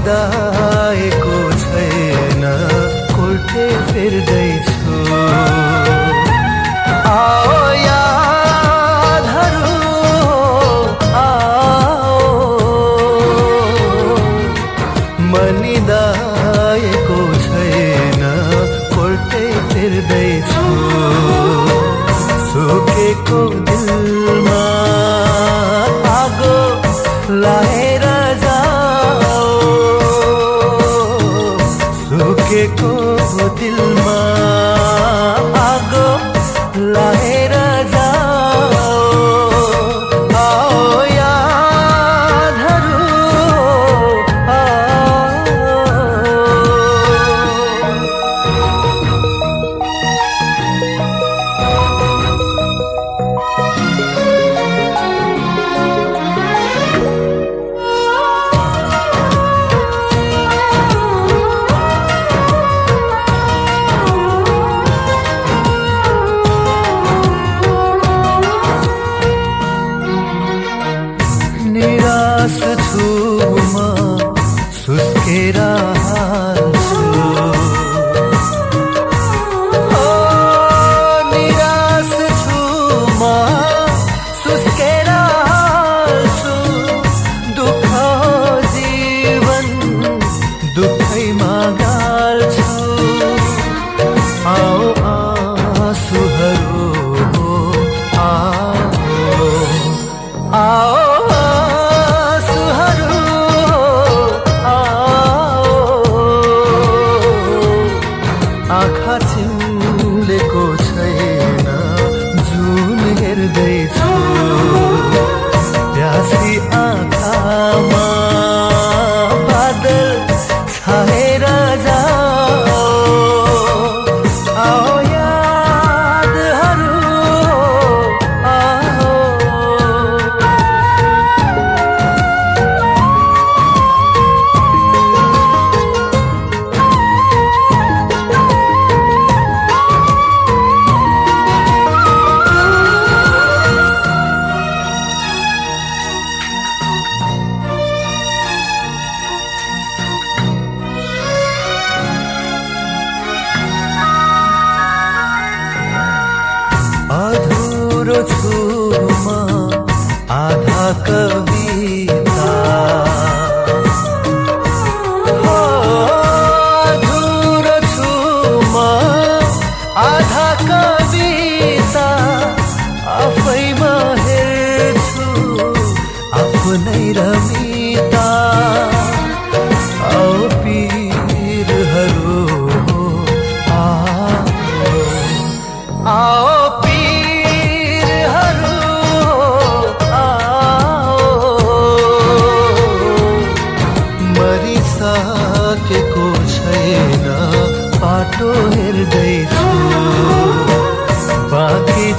मनिदाएको छैन कोठे फेर्दै तिम्रो दिलमा आगो लाएर जाओ। सुकेको दिलमा घेरा हाल छु म आधा कवि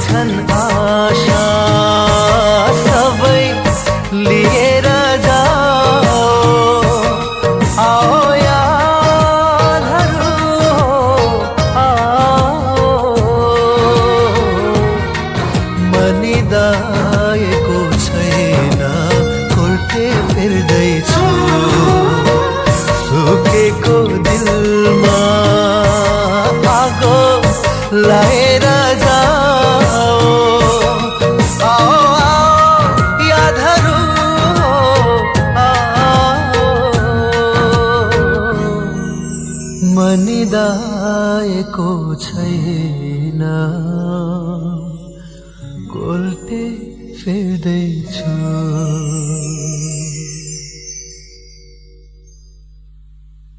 छन् आशा। सबै लिएर जाओ। आओ यादहरू आओ। मनिदाएको छैन कोर्टे फिर्दैछु। सुकेको दिलमा आगो लाएर निदाएको छैन। गोल्टे फेर्दैछु।